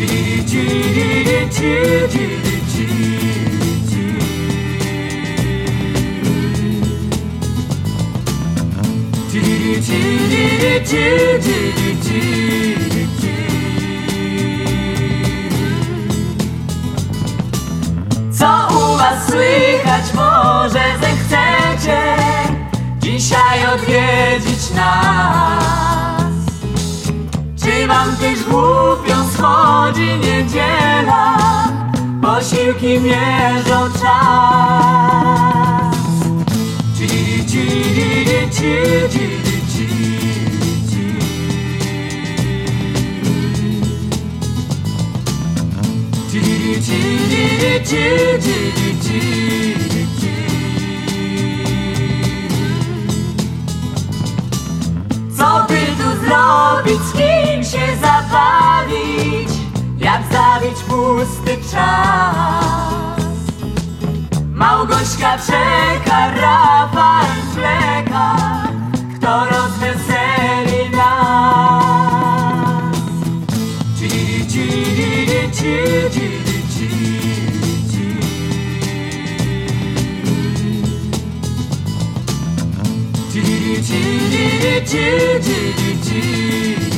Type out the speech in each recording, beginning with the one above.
Co u was słychać może zechcecie dzisiaj odwiedzić nas? Czy wam też głód nadchodzi niedziela, posiłki mierzą czas. Ciri, ciri, ciri, Co by tu zrobić, kim się zająć? Gośka czeka, rapan czeka. Kto rozweseli nas? Dziri, dziri, dziri, dziri, dziri Dziri, dziri, dziri, dziri, dziri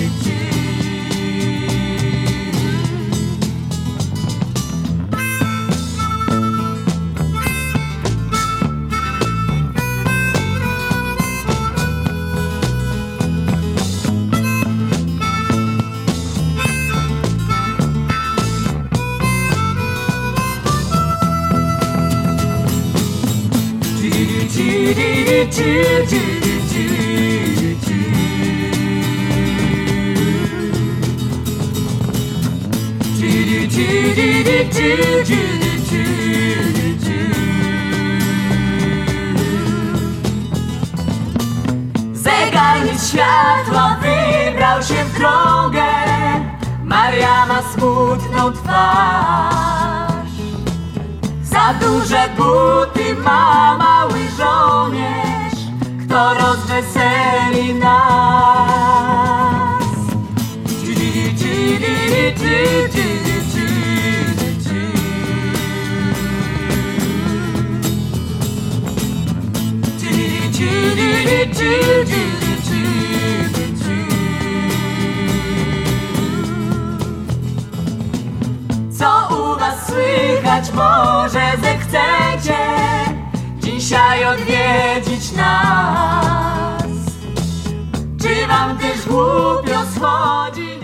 Zegarnik światła wybrał się w drogę. Maria ma smutną twarz. Za duże buty Co u was słychać może zechcecie Dzisiaj odwiedzić nas? Czy wam też głupio schodzi